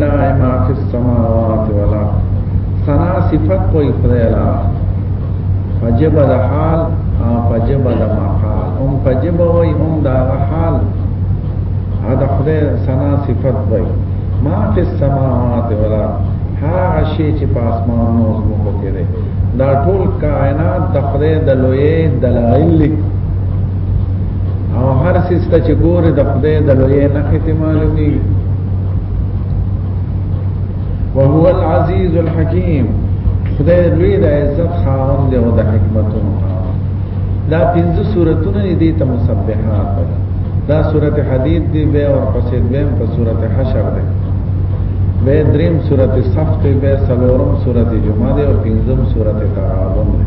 لله ما فی السماوات والارض ثنا صفت کوئی پرلا فجب د حال او فجب د مقال هم فجب وای هم دا حال دا خدای ثنا صفت وای ما فی السماوات والارض هغه شی چې په اسمانونو او زمکو کې دی دا ټول کائنات د خدای د لوی دلایل او هر سیسته چې ګوره د خدای د لوی نه خته معلومي وهو العزيز الحكيم خدای لوی د عزت خاوند دی او د حکمتونو دا پنځه سوراتونه دي ته مسبحات دا سورته حدید دی به او پسې دویم په سورته حشر دی به دریم سورته صف دی به سلورم سورته جمعه دی او پنځم سورته تعاون دی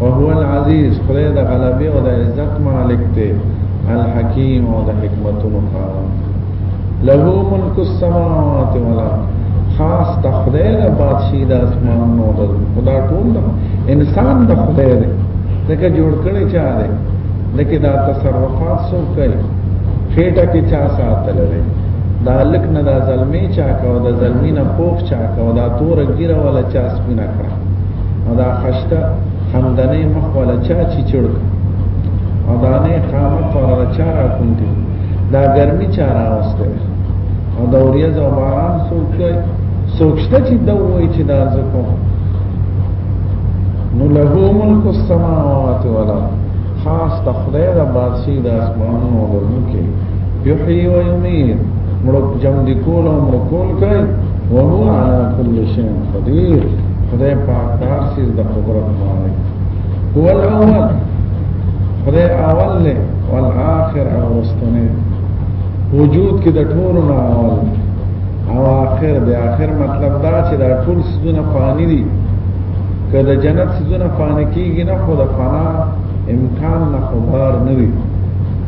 وهو العزيز خدای د غلبه او د عزت مالک دی الحکیم او د حکمتونو خاوند له ملک السماوات والارض خاص د خدای له بادشاہي د اسمان نو د خدا ټول انسان د خدای دی دغه جوړ کړي چا دی دغه د تصرفات سو کوي خېټه کې چا ساتل دی دا لک نه دا زلمی چا کا او دا زلمی نه پوخ چا کا او دا تور ګیره ولا چا سپینا کړ او دا خشته خندنې مخ ولا چا چې چړک او دا نه قامت پر چا را کوم دي دا ګرمي چا را وسته او دا وریا زو باران سوچ سوچته چې دا وای چې دا زکو نو له ملک السماوات والارض خاص تخدای دا باسي د اسمانونو او د مکه یحیی و یمیت مړو جمع دی کول او مړو کول کوي وهو على كل شيء قدير خدای پاک هر څه د قدرت مالک هو الاول خدای اول له والآخر او واستنه وجود کې د ټولو نه اول او آخر د آخر مطلب دا چې دا ټول سونه فانی دي که د جنت سونه فانی کیږي نه خو د فنا امکان نه خبر نه وي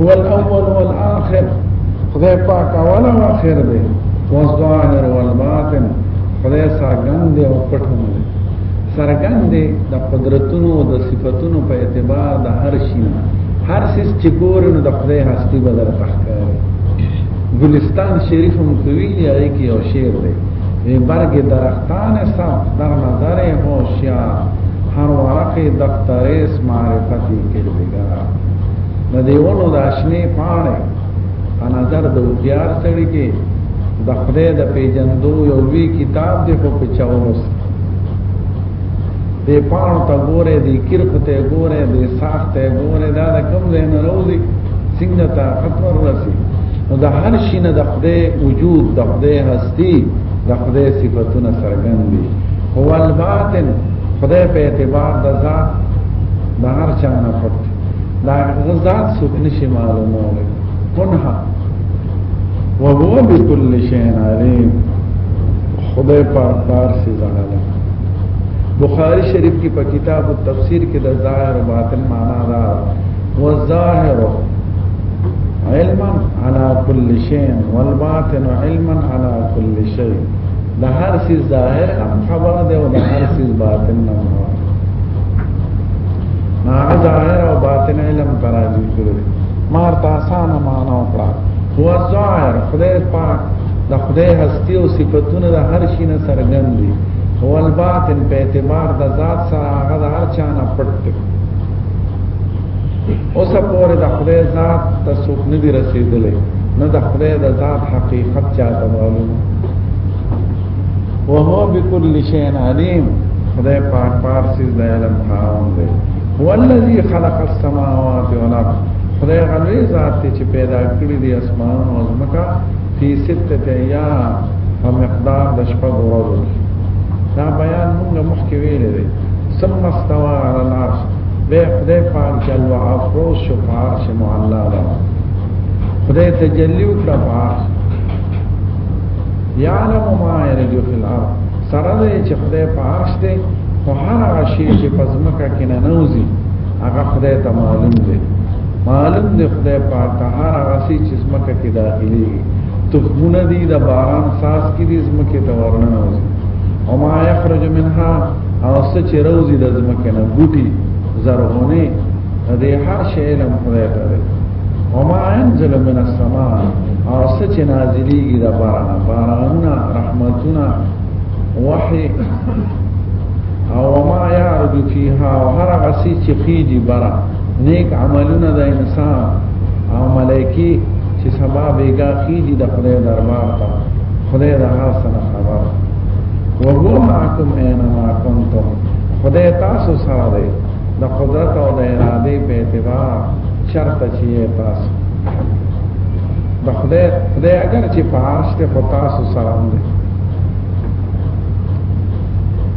هو الاول والاخر خدای پاک اول او اخر دی والظاهر والباطن خدای سرګند دی او پټ هم دی سرګند دی د قدرتونو او د صفاتونو په اعتبار د هر شي هر څه چې ګورې نو د خدای هستی به در تخکاري ګلستان شریف هم کوي هغه کې یو شعر دی وی برگ درختان سب در نظر هوشیار هر ورق دفتر اس معرفتی د دیونو د اشنې پاڼې په نظر د وزیار سړي کې د خدای د پیجندو یو وی کتاب دی په پچاونس د پاڼو ته ګوره د کرخ ته ګوره د ساخ ته ګوره دا د کوم ځای نه راوځي څنګه ته خطر رسی نو د هر شي نه د خدای وجود د خدای هستی د خدای صفاتونه څرګند دي هو الباطن خدای په اعتبار د ذات د هر چا نه پټ دا ذات څوک نشي معلومولی کنها وهو بكل شيء عليم خدای پاک پار سي زغاله بخاری شریف کی په کتاب التفسیر کې د ظاهر او باطن معنا دا و ظاهر علما على كل شيء والباطن علما على كل شيء د هر څه ظاهر هم خبره ده او د هر څه باطن نه نه هغه ظاهر او باطن علم تراجم کړی مار تاسو نه معنا وکړه هو ظاهر خدای پاک د خدای هستی او صفاتونه د هر شي نه څرګند دي هو الباطن په اعتبار د ذات سره هغه د هر چا نه پټ دی اوس پورې د خدای ذات ته څوک نه دی رسیدلی نه د خدای د ذات حقیقت چاته معلوم وهو بكل شيء عليم خدای پاک پار سیز د علم خاون دی هو الذي خلق السماوات والارض خدای غلوی ذات ته چې پیدا کړی دی اسمان او زمکا فی سته ایام په مقدار د شپږ ورځو دا بیان موږ مخکې ویل دی ثم استوى على العرش به خدای پاک جل و علا فروش شفاعت معلا خدای تجلی وکړه یعلم ما یلج فی الارض سره دې چې خدای په عرش دی خو هر هغه شی چې په ځمکه کې نه نوځي هغه خدای ته معلوم دی معلوم دی خدای پاک ته هر هغه شی چې ځمکه کې داخلي تخمونه دي د باران ساس کې دي ځمکه ته ورننه وځي او ما یخرج منها او څه چې روزي د ځمکې نه بوټي زرغونه دې هر شی علم خدای ته دی وما انزل من السماء او سچ نازلیږي د باران بارانونه رحمتونه وحي او وما يعرض فيها او هر غسي چې خيږي برا نیک عملونه د انسان او ملائکی چې سبا بیگا خيږي د خدای دربار ته خدای د هر څه خبر وهو معكم اينما كنتم خدای تاسو سره دی د قدرت او د ارادې په اعتبار چرته چې تاسو د خدای خدای اگر چې په عرش ته په تاسو سره دی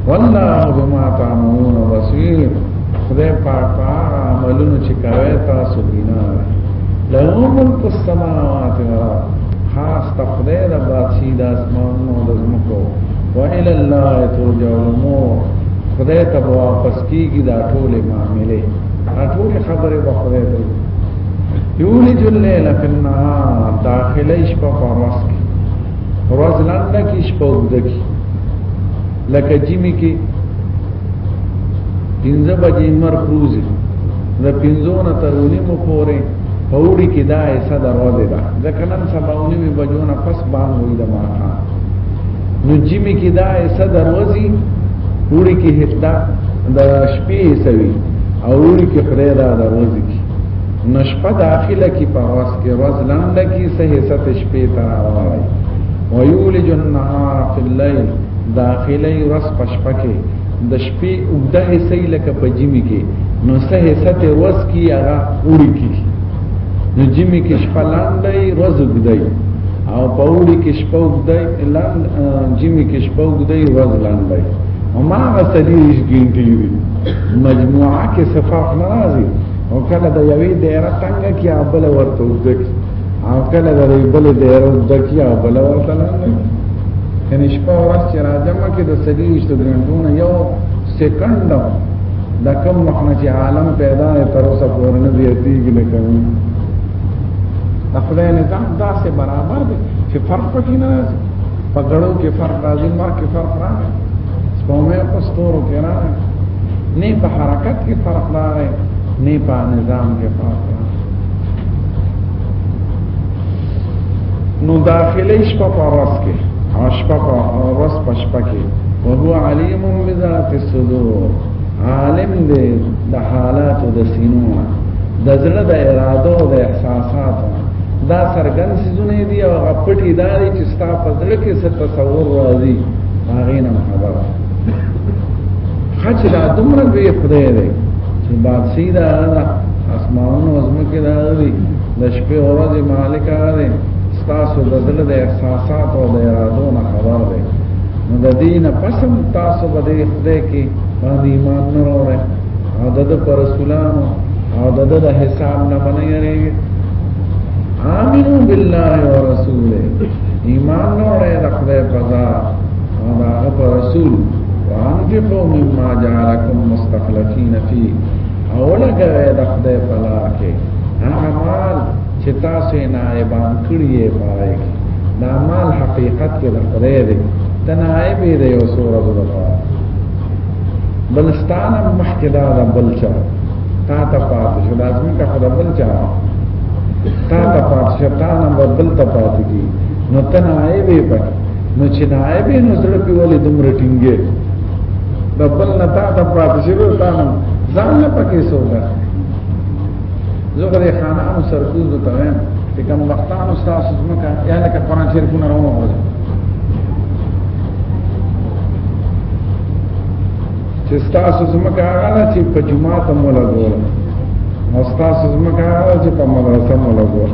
والله بما تعملون بصير خدای پاک په عملونو چې کوي تاسو بنا له ملک السماوات والارض خاص تخدای د بادشاہي د اسمانونو د زمکو وإلى الله ترجع الأمور خدای ته واپس کیږي دا ټوله معاملې دا ټوله خبره به خو دی یولج الليل فی النهار داخله شپه فرس کی ورځ لنډه کی شپه وګد کی لکه جیمی کی پنځه بجې مر کروزي د پنځو نه تر ونیمو پورې پوری کې دا ایسا دروازه ده ځکه نن سبا ونیمې بجو نه پس باندې وي د ماخه نو جمی کې دا ایسا دروازی وړي کې هفتا د شپې ایسا وی او وړي کې خدای دا دروازی کی نشپه داخله کی په واس کې ورځ لاند کی سه ایسا شپې ته راوړي ويولج النهار في الليل داخله ورځ پشپکه د شپې اوږده حصه یې لکه په جیمي کې نو څه حصه تېر ورځ کې هغه اوړي کې نو جیمي کې شپه لانده یې ورځ اوږده او په اوړي کې شپه اوږده لاند جیمي کې شپه اوږده یې ورځ لانده یې وما غسلیش ګینټې دي مجموعه کې صفاف ناراضي او کله د یوې دایره تنګه کې بل ورته اوږده او کله د بل د یرو دکی او بل ورته نه کني شپه ورځ چې راځم کې د سړي شته ګڼونه یو سکند دا کوم وخت چې عالم پیدا نه تر اوسه پورې نه زیاتیږي نه کوي خپل نظام دا سه برابر دی چې فرق پکې نه راځي په ګړو کې فرق راځي مر کې فرق راځي سپومه په ستورو کې راځي نه په حرکت کې فرق راځي نه په نظام کې فرق نو داخله شپه په راس کې شپه په راس په شپه کې وهو علیم بذات الصدور عالم دې د حالات د سینو د زړه د ارادو د احساساتو دا سرګن سيزونه دي او غپټي داري چې ستا په زړه کې څه تصور راځي هغه نه خبره خچ دا دومره وی خدای دی چې بادشاہ دا اسمانونو ازمکه دا دی د شپې ورځې مالک دی تاسو د دل د احساسات او د ارادو نه خبر دی نو د دینه پسم تاسو به دې خدای کې باندې ایمان نه وروړي او د پر رسولانو او د د حساب نه باندې یې امنو بالله ورسوله ایمان نه وروړي د خدای په ذات دا هغه رسول وانفقوا مما جعلكم مستخلفين فيه اوله کوي د خدای په لار کې هغه مال چې تاسو نه ایبان کړی یې پاره کې دا مال حقیقت کې د خدای دی تنایب دی او سورہ البقره بلستان مخکې دا د بلچا تا ته پاتې شو لازمي کا خدای بلچا تا ته پاتې شو تا نه بل ته پاتې کی نو تنایب یې پکې نو چې نائب یې نو زړه په ولې دومره ټینګې د بل نه تا ته پاتې شي ورو تا نه ځان نه پکې سودا زه غره خانانو سرکوز ته وایم چې کوم وختانو تاسو زمکه یا لکه قرآن شریفونه راوړل چې تاسو زمکه هغه نه چې په جمعه ته مولا ګور او تاسو زمکه هغه چې په مدرسه مولا ګور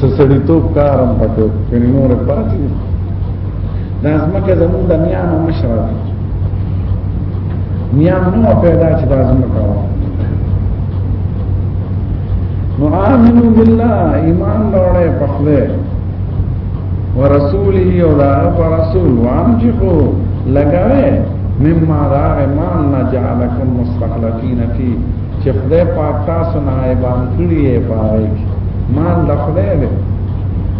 سسړی تو کارم پکې کني نور پاتې دا زمکه زموږ د نیام مشره نیام نو پیدا چې دا زمکه و نو آمنو بالله ایمان لوړې په خله ورسوله او دا پر رسول وانجو لګاوه مما راغ ما ان جعلکم مستخلفین فی چې خدای پاک تاسو نائبان کړی یې پاره ما د خدای دې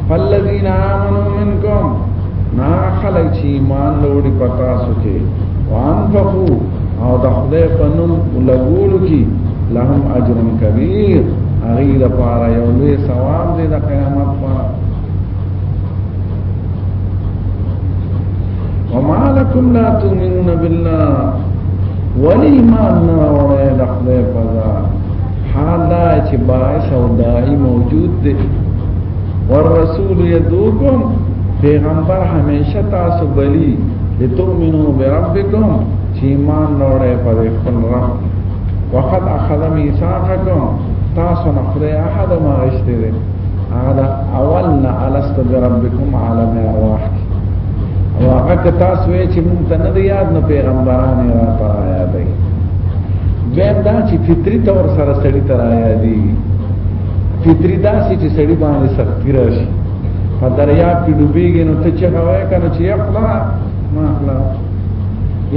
فالذین آمنوا منکم نا خلق چې ایمان لوړي پتا سو کې وانفقوا او د خدای په نوم لګول کی لهم اجر کبیر هغه د پاره یو لوی ثواب دی د قیامت په وما لكم لا تؤمنون بالله ولی ایمان نه راوړی د خدای په ځای حال دا چې باعث او داعي موجود دی والرسول يدعوكم پیغمبر همیشه تاسو بلی لتؤمنوا بربکم چې ایمان راوړی په خپل رب وقد اخذ ميثاقكم تاسو نه خدای احد ما غشته دی هذا اولنا الست بربکم عالم ارواح او هغه که تاسو وې چې مونږ ته نه دی یاد نو پیغمبران یې را پر آیا دی دویم دا چې فطری طور سره سړی تر آیا دی فطری دا چې سړی باندې سختی راشي په دریا کې ډوبېږي نو ته چې هواي کنه چې خپل ما خپل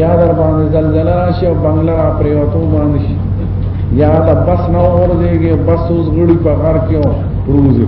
یا در باندې زلزلہ راشي او بنگلا را پریوتو باندې شي یا د بس نه ورځيږي بس اوس غړي په غار کې پروزي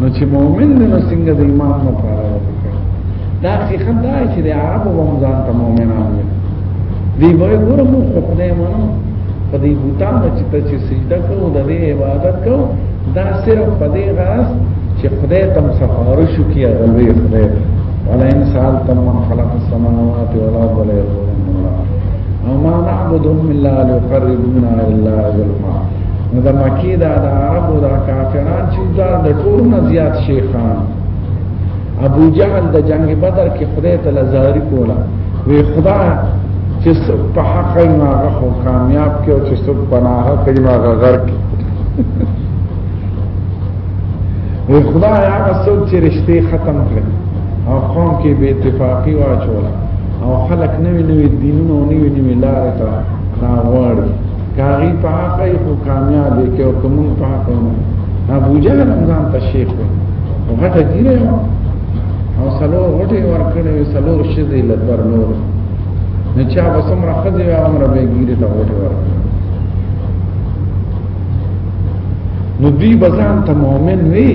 نو چې مؤمن دی نو څنګه د ایمان نه پاره دا حقیقت دا چې د عربو هم ځان ته مؤمنان دي دی به ګوره مو خدای منو په دې بوتان چې ته چې سجده کوو د دې عبادت کوو دا صرف په دې غاس چې خدای تم سفارش کوي غلوي خدای ولا ان سالتم من خلق السماوات والارض لا يقولون الله وما نعبدهم الا ليقربونا الى الله نو د مکی دا د عربو دا کافران چې دا د ټولو نه زیات شیخان ابو جهل د جنگ بدر کې خدای ته لزاری کوله وی خدا چې څوک په حق ما غو کامیاب کې او چې څوک په ناحق کې ما غر کې وی خدا هغه څوک چې رښتې ختم کړي او قوم کې به اتفاقی واچوله او خلک نوی نوی دینونه او نوی نوی لارې ته راوړي کاغی په حق یې خو کامیاب یې کې او کوم په حق نه ابو جهل رمضان ته شیخ و او غټه ګیره او سلو غټه ور کړې سلو شذې لپر نور نه چا به سمره خځه یا عمر به ګیره ته غټه ور نو دی بزان ته مؤمن وی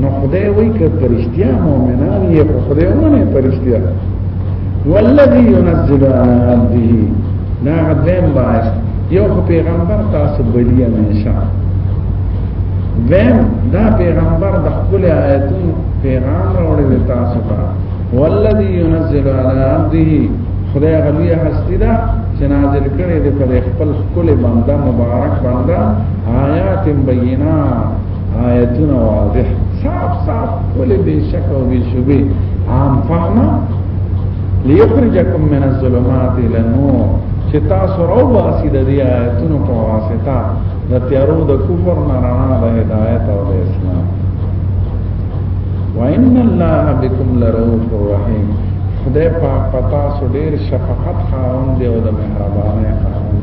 نو خدای وی که پرشتیا مؤمنان یې په خدای ونه پرشتیا والذي ينزل على عبده نا غدیم باعث یو خو پیغمبر تاسو بلی همیشه ویم دا پیغمبر د خپل آیتونو پیغام راوړی تاسو ته والذي ينزل على عبده خدای غلی هستی دا چې نازل کړي د خپل خپل بنده مبارک بنده آیات بینات آیتونه واضح صاف صاف ولې بې شک او بې شبې عام فهمه ليخرجكم من الظلمات الى النور چې تاسو راو باسي د دې آیتونو په واسطه د تیارو د کفر نه رڼا د هدایت او د اسلام وان الله بكم لرؤوف رحيم خدای پاک پتا سو ډیر شفقت خاوند دی او د مهربانه خاوند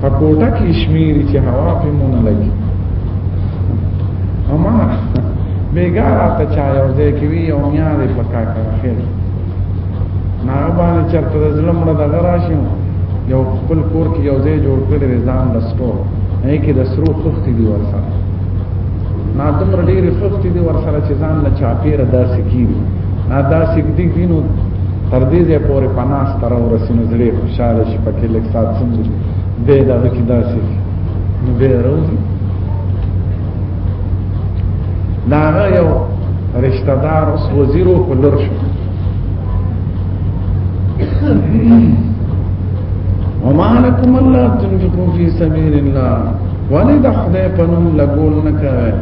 په کوټه کې شمیري چې هوا په مونږ لګي اما بیګا راته چا یو ځای کې وی او میا دې پکا کړ خیر نه باندې چرته د ظلم نه دغه راشي یو خپل کور کې یو ځای جوړ کړی ځان د سټور نه کې د سرو خفتي دی ورسره نا دومره ډېرې خفتي دی ورسره چې ځان له چاپیره داسې کیږي دا سګدي کینو تر دې ځای پورې پناس تر ورسینو زړه خوشاله شي پکې لک سات څنګه به دا کې داسې نو به راوځي دا یو رشتہ دار اوس وزیرو په لور شو وما لكم الله تنفقوا في سبيل الله ولد خدای پنوم لګول نه کوي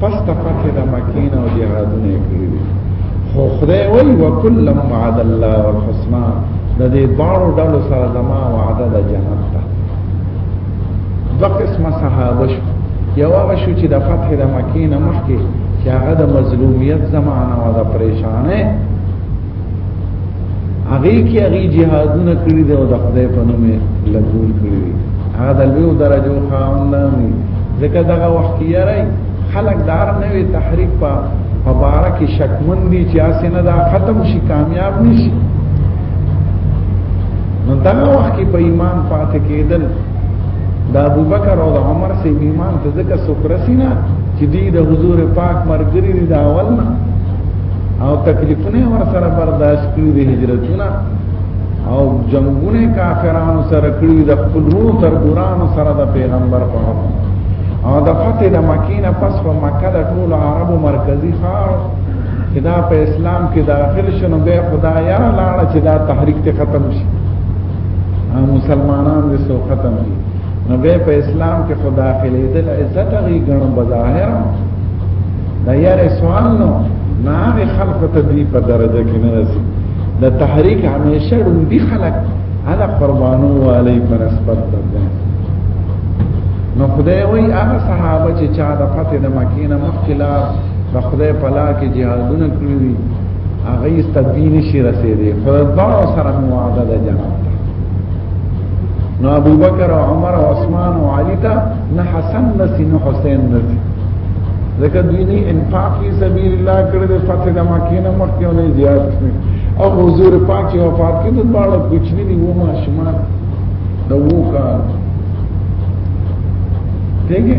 پسته پکې د مکین او جهادونه کړی دي خو خدای وی وکل وعد الله والحسنا د دې بارو ډلو سره زما وعده د جنت ده د قسم صحابه شو یو هغه شو چې د فتح د مکین مخکې چې هغه د مظلومیت زمانہ او د پریشانه هغه کې هغه جهادونه کړی دی او د خدای په نوم لګول کړی دی هغه د لوی درجو خاوند نه وي ځکه دغه وخت یې راي خلک دار نه وي تحریک په مبارک شکمن دي چې اسنه دا ختم شي کامیاب نشي نو دا وخت په ایمان پاتې کېدل د ابوبکر او د عمر سي ایمان ته ځکه سوکرسینا چې دی د حضور پاک مرګري دی دا اول نه او تکلیفونه ور سره برداشت کړی د هجرتونه او جنگونه کافرانو سره کړی د خپل روح تر دوران سره د پیغمبر په حکم او د فتح د مکینه پس په مکه د ټول عربو مرکزی خار چې دا په اسلام کې داخل شنو به خدا یا لاړه چې دا تحریک ته ختم شي مسلمانان دې سو ختم شي نو به په اسلام کې خو داخلي دل عزت غي ګڼو بظاهر دا یې رسوان نو نه هغه خلق ته دی په درجه کې نه رسي د تحریک همیشه ډوندي خلق هغه قربانو علی پر اسباب ده نو خدای وی هغه صحابه چې چا د فتح د مکې نه مخکې لا د خدای په لار کې جهادونه کړی دي هغه یې تدین شي رسېدي خدای سره موعده ده جنت نو ابو بکر او عمر او عثمان او علی ته نه حسن نسی نه حسین نسی ځکه دوی نه انفاق فی سبیل الله کړی د فتح د مکې نه مخکې نه زیات او حضور پاک چې وفات کړي د باړو کوچنی دی و ما شما د وو کار دیګه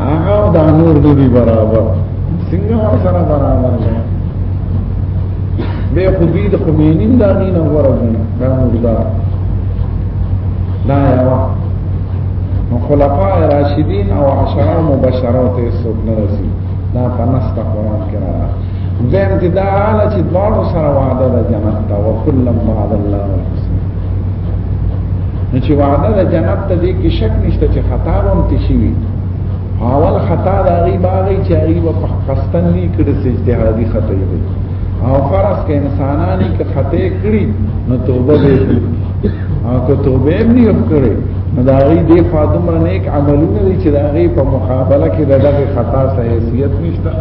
هغه دا نور دی برابر څنګه سره برابر دی به خو دې د خمینی دا نه نه ورغون دا مردا دا یو خلفاء راشدین او عشره مبشره ته څوک نه رسی دا په نست قرآن کې راځي زم چې دا حاله چې دوه سره وعده د جنت او کله ما الله نو چې وعده د جنت ته دې کې شک نشته چې خطا به هم تشوي اول خطا د هغه باغی چې هغه په قصدن نه کړی چې اجتهادي خطا یې او فرض کې انسانانی که خطا کړی نو توبه دې او که توبه یې نه وکړي نو دا غي دې فاطم رنیک عملونه دي چې دا غي په مقابله کې دغه خطا سه حیثیت نشته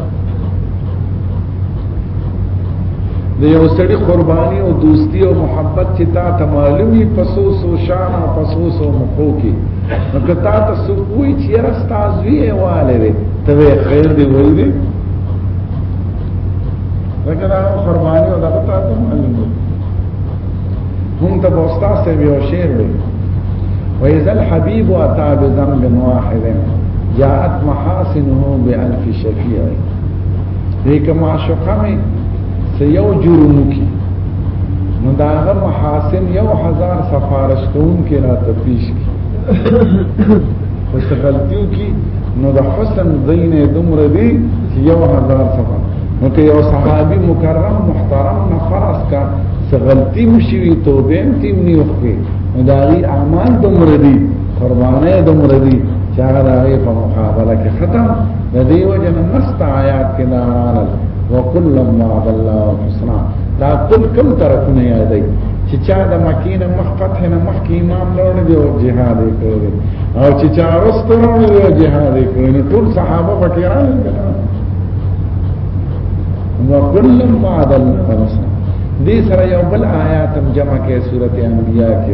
د یو سړي قرباني او دوستي او محبت چې تا ته معلومي پسو سو شان او پسو سو مخو کې نو که تا ته سو کوی چې راستا زوی والے دی ته خیر دی وای دی لکه دا قرباني او دا تا ته معلومه هم ته بوستا سه یو شعر وي وإذا الحبيب أتى بذنب واحد جاءت محاسنه بألف شفيع دې کوم عاشقه مې سه یو جرم کی نو دا هغه محاسن یو هزار سفارش کوم کې را تپیش کی خو څه غلطیو کی نو د حسن دین دومره دی چې یو هزار سفر نو که یو صحابي مکرم محترم نفرس کا څه غلطی مشوي توبه هم تیم نیوخ کې نو دا غي اعمال دومره دی قربانه دومره دي چې هغه د هغې په مقابله کې ختم د دې وجه نه نسته آیات کې دا راغلل وکلا وعد الله الحسنا دا ټول کوم طرفونه یادوي چې چا د مکې نه مخ فتح نه مخکې ایمان لرلی دی او جهاد یې کړی او چې چا وروسته لرلی دی او جهاد یې کړی نو ټول صحابه پکې راغلل وکلا وعد الله الحسنا دې سره یو بل آیات هم جمع کې سورته انبیاء کې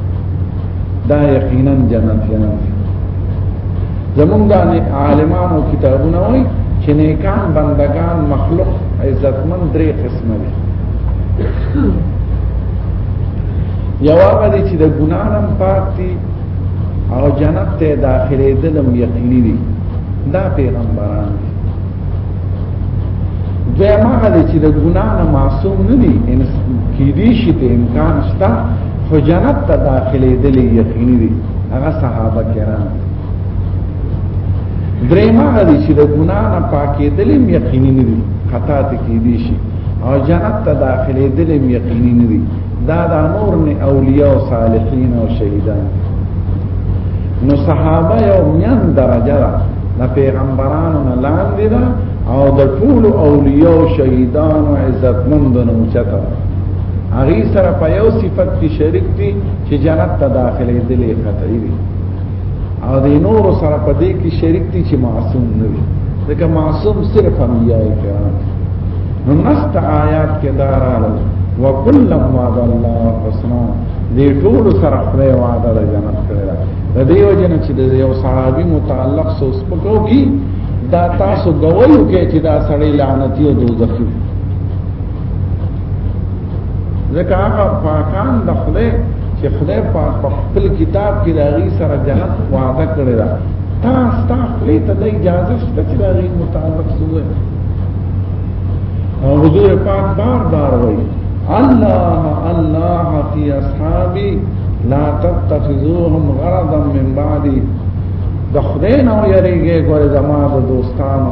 دا یقینا جنت جنت زمونږ عالمانو کتابونه وایي چې نیکان بندگان مخلوق عزتمن درې قسمه دي یو هغه دي چې د ګناه نه پاک دي او جنت ته داخلي دلم یقیني دي دا پیغمبران دي دویم هغه دی چې د ګناه نه معصوم نه دي ان کیدی شي ته امکان شته خو جنت ته داخلي دلی یقیني دي هغه صحابه کرام دریم هغه دی چې د ګناه نه پاکې دلی یقیني نه دي خطا ته کیدی شي او جنت ته داخلي دلی یقیني نه دي دا دا نور نه اولیاء او صالحین او شهیدان نو صحابه یو میان درجه ده د پیغمبرانو نه لاندې ده او د ټول اولیاء او شهیدان او عزتمندانو چته هغه سره په یو صفت کې شریک دي چې جنت ته داخلي دي لري او د نور سره په دې کې شریک دي چې معصوم نه وي ځکه معصوم صرف انبیاء کرام نو نست آیات کې دارال وکل وعد الله حسنا دې ټول سره خدای وعده د جنت کړی دا دې وجنه چې د یو صحابي متعلق سو سپکو کی دا تاسو غوړو کې چې دا سړی لعنتی او دوزخی ځکه هغه پاکان د خدای چې خدای پاک په خپل کتاب کې د هغې سره جنت وعده کړې ده تا ستا خولې ته د اجازه شته چې د هغې متعلق څه ووایي حضور پاک بار بار وایي الله الله فی اصحابی لا تتخذوهم غرضا من بعدی د خدای نه یریږي ګوره زما د دوستانو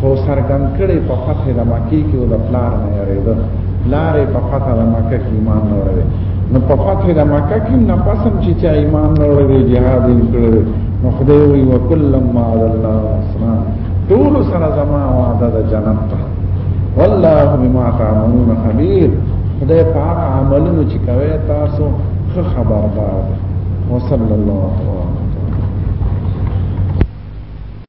خو څرګند کړی په فتح د مکې کې او د پلار نه یریده پلار په فتح د مکه کې ایمان نه وروړي نو په فتح د مکه کې نه پسم چې چا ایمان نه وروړي jihad یې کړی نو خدای وی وکلم ما الله اسنا ټول سره زما وعده د جنت ته والله بما تعملون خبير خدای په هغه عملونو چې کوي تاسو خه خبردار وصلی الله علیه